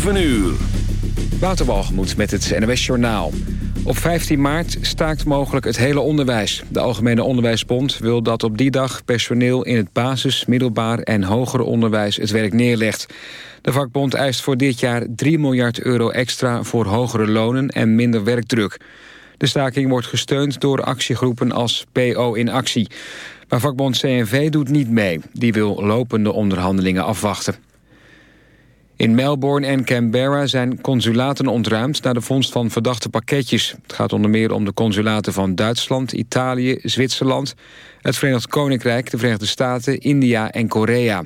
7 uur. Waterwalgemoed met het NOS Journaal. Op 15 maart staakt mogelijk het hele onderwijs. De Algemene Onderwijsbond wil dat op die dag personeel... in het basis, middelbaar en hoger onderwijs het werk neerlegt. De vakbond eist voor dit jaar 3 miljard euro extra... voor hogere lonen en minder werkdruk. De staking wordt gesteund door actiegroepen als PO in Actie. Maar vakbond CNV doet niet mee. Die wil lopende onderhandelingen afwachten. In Melbourne en Canberra zijn consulaten ontruimd... na de vondst van verdachte pakketjes. Het gaat onder meer om de consulaten van Duitsland, Italië, Zwitserland... het Verenigd Koninkrijk, de Verenigde Staten, India en Korea.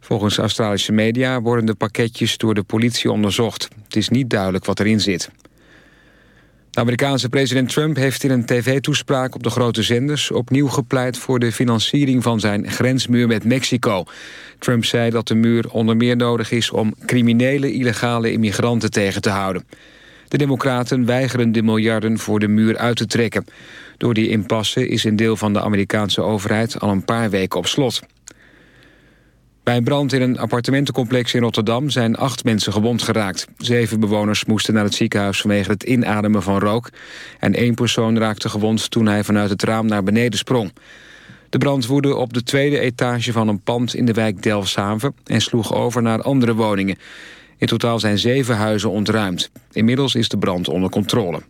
Volgens Australische media worden de pakketjes door de politie onderzocht. Het is niet duidelijk wat erin zit. Amerikaanse president Trump heeft in een tv-toespraak op de grote zenders... opnieuw gepleit voor de financiering van zijn grensmuur met Mexico. Trump zei dat de muur onder meer nodig is om criminele illegale immigranten tegen te houden. De democraten weigeren de miljarden voor de muur uit te trekken. Door die impasse is een deel van de Amerikaanse overheid al een paar weken op slot. Bij een brand in een appartementencomplex in Rotterdam zijn acht mensen gewond geraakt. Zeven bewoners moesten naar het ziekenhuis vanwege het inademen van rook. En één persoon raakte gewond toen hij vanuit het raam naar beneden sprong. De brand woedde op de tweede etage van een pand in de wijk Delfshaven... en sloeg over naar andere woningen. In totaal zijn zeven huizen ontruimd. Inmiddels is de brand onder controle.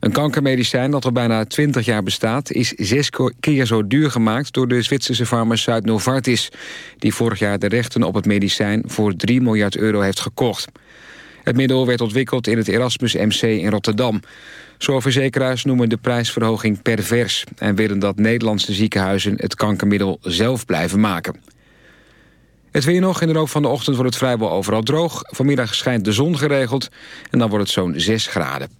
Een kankermedicijn dat al bijna 20 jaar bestaat... is zes keer zo duur gemaakt door de Zwitserse farmaceut Novartis... die vorig jaar de rechten op het medicijn voor 3 miljard euro heeft gekocht. Het middel werd ontwikkeld in het Erasmus MC in Rotterdam. Zorgverzekeraars noemen de prijsverhoging pervers... en willen dat Nederlandse ziekenhuizen het kankermiddel zelf blijven maken. Het weer nog. In de loop van de ochtend wordt het vrijwel overal droog. Vanmiddag schijnt de zon geregeld en dan wordt het zo'n 6 graden.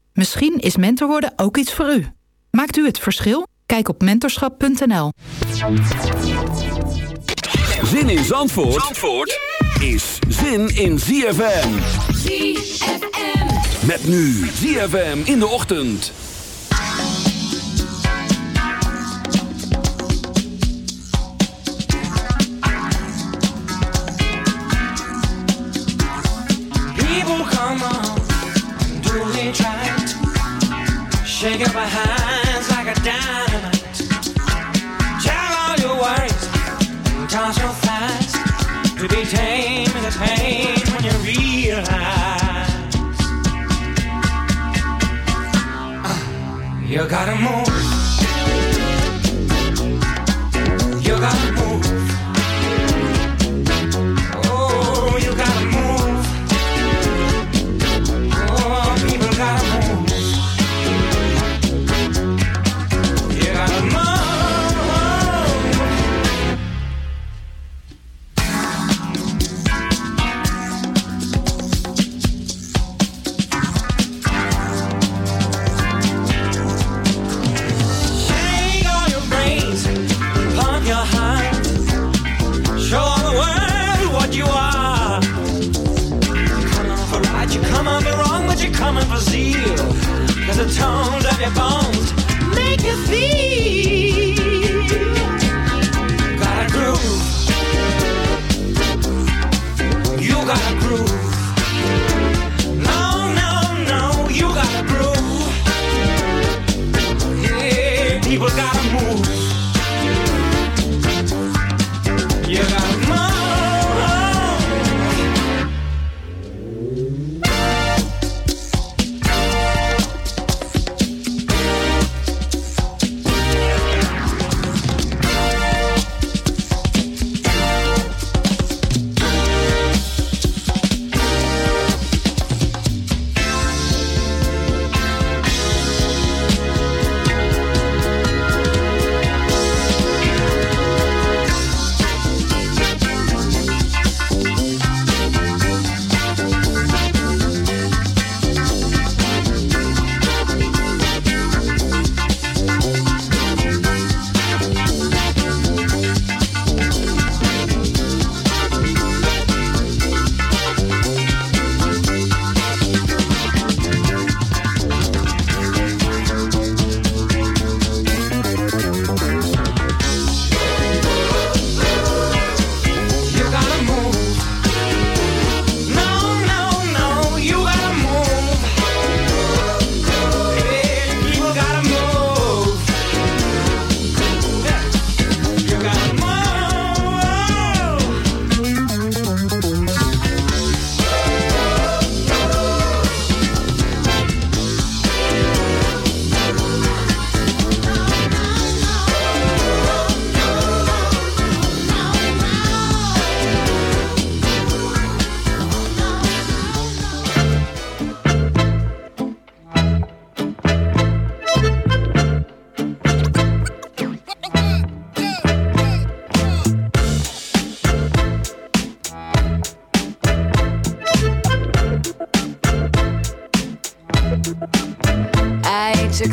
Misschien is mentor worden ook iets voor u. Maakt u het verschil? Kijk op mentorschap.nl. Zin in Zandvoort, Zandvoort is zin in ZFM. ZFM. Met nu ZFM in de ochtend. Shake up our hands like a dynamite. Tell all your worries toss your. To be tame pain when you realize. Uh, you gotta move. The tones of your bones make you feel.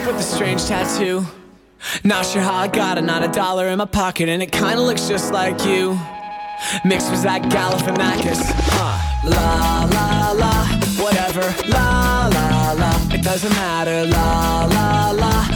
up with a strange tattoo. Not sure how I got it, not a dollar in my pocket, and it kinda looks just like you. Mixed with Zach Galifianakis. Huh. La la la, whatever. La la la, it doesn't matter. La la la,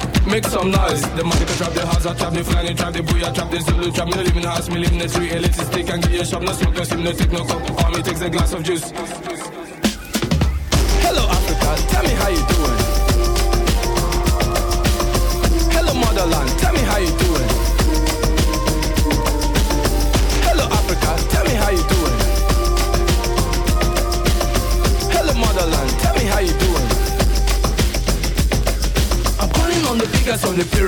Make some noise. The money can trap the house, I trap the flying, trap the booyah, trap the Zulu, trap me living house, me live in the street. Elitist stick and get your shop, no smoke, no steam, no take no cup. All me takes a glass of juice.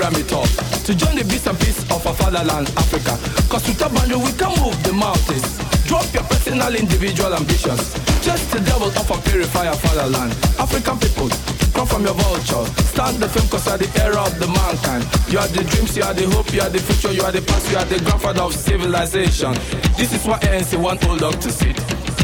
The pyramid top to join the bits and pieces of our fatherland, Africa. Cause with a boundary we can move the mountains. Drop your personal, individual ambitions. Just the devil of a purifier fatherland. African people, come from your vulture. Stand the film cause you are the era of the mankind. You are the dreams, you are the hope, you are the future, you are the past, you are the grandfather of civilization. This is what ANC want old dog to see.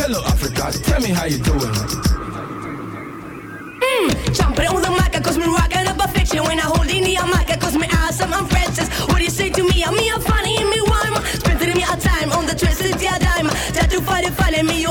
Hello, Africa, tell me how you doing. Mm, jumping on the mic, cause me rocking up a fiction. When I hold in the mic, cause me awesome, I'm Francis. What do you say to me? I'm me, I'm funny, me rhyme. Spending me a time on the twisted yeah dime. Try to find it, find me, you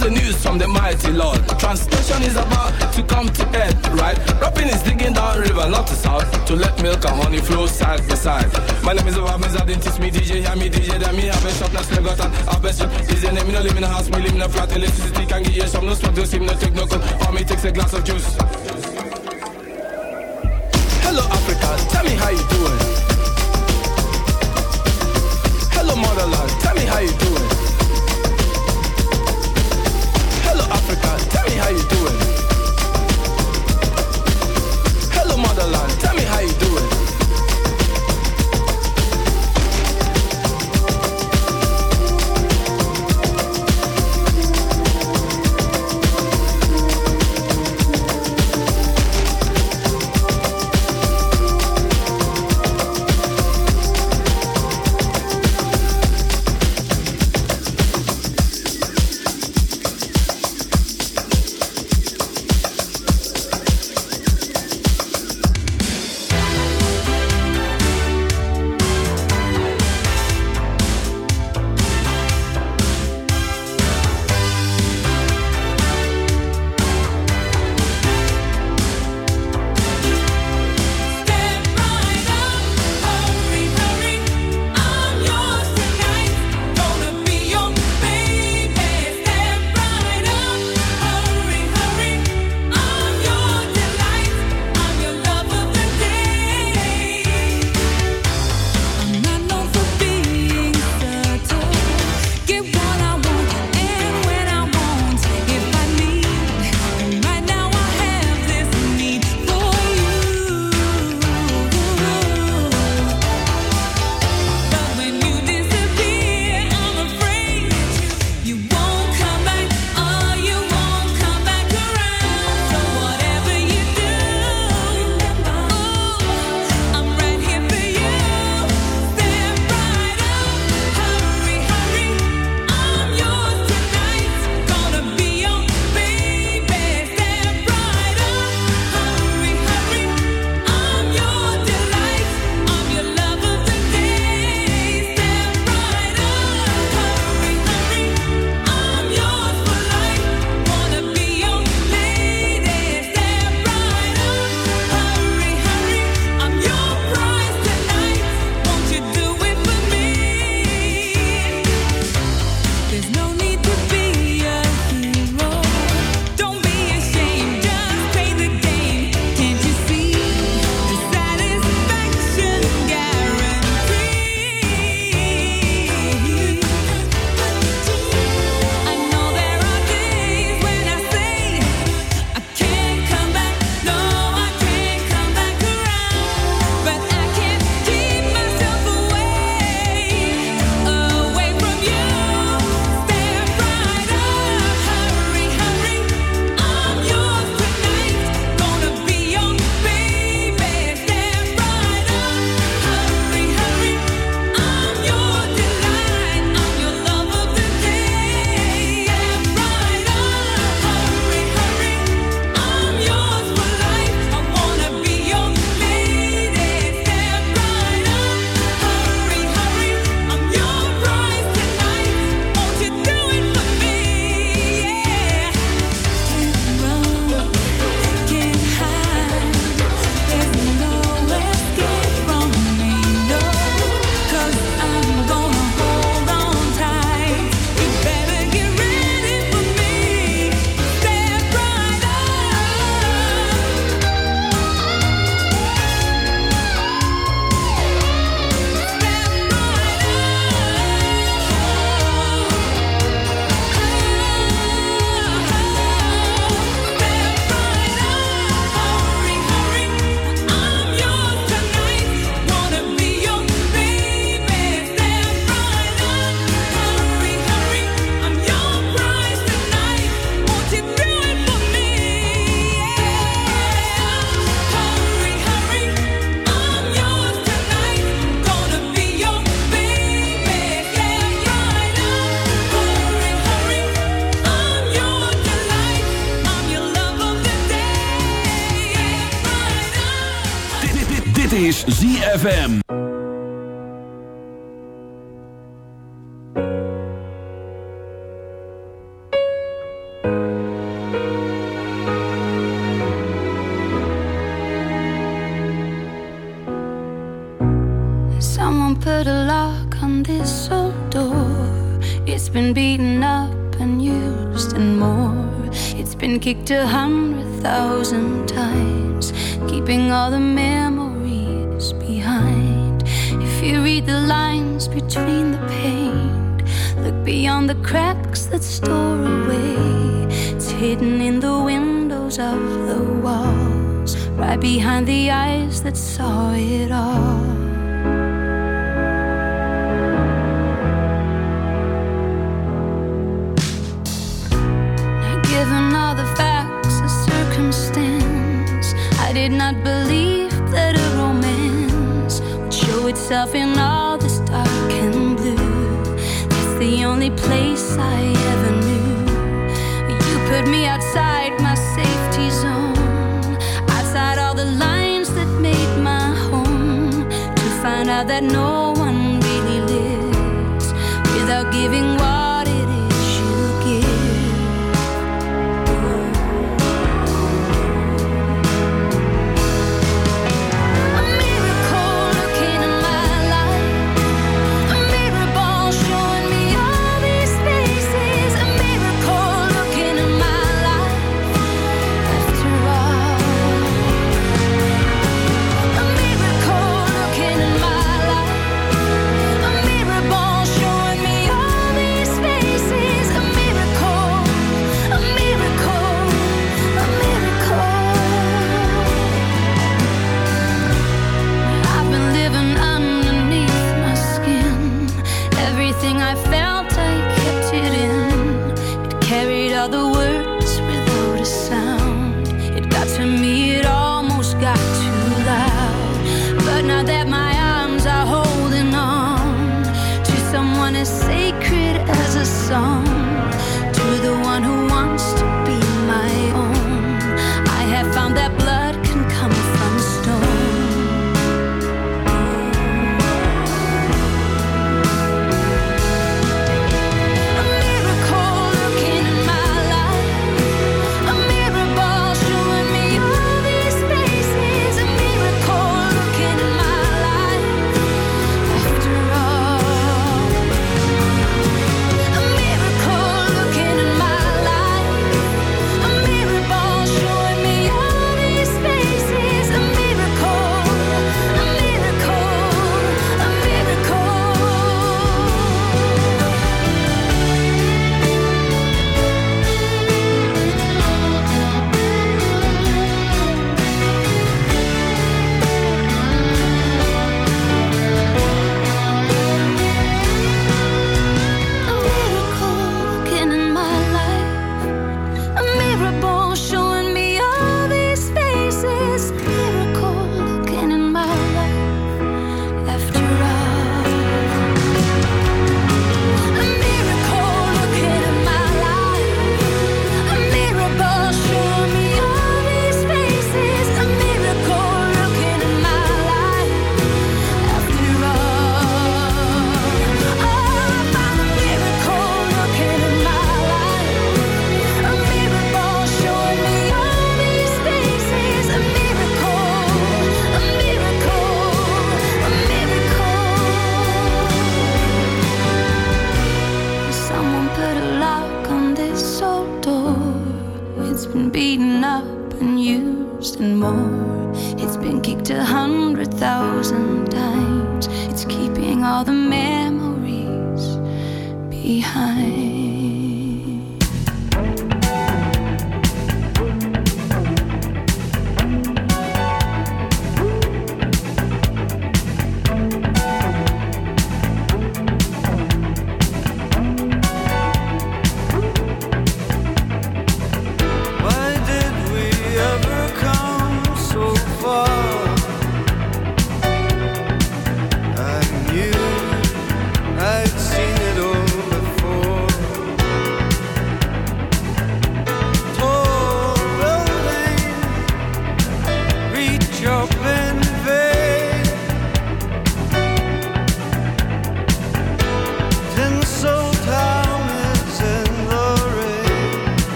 The news from the mighty Lord. Translation is about to come to end, right? Rapping is digging down river, not to south, to let milk and honey flow side by side. My name is Obama, I didn't teach me DJ, hear me DJ, then me have a shop, now still got an have a shop. Name, me no live in a house, me live in a flat, electricity can give you some, no smoke, no steam, no take no cold, for me takes a glass of juice. Hello Africa, tell me how you doing. Hello motherland, tell me how you doing. How you doing. is ZFM. Someone put a lock on this old door. It's been beaten up and used and more. It's been kicked a hundred thousand its store away. It's hidden in the windows of the walls, right behind the eyes that saw it all.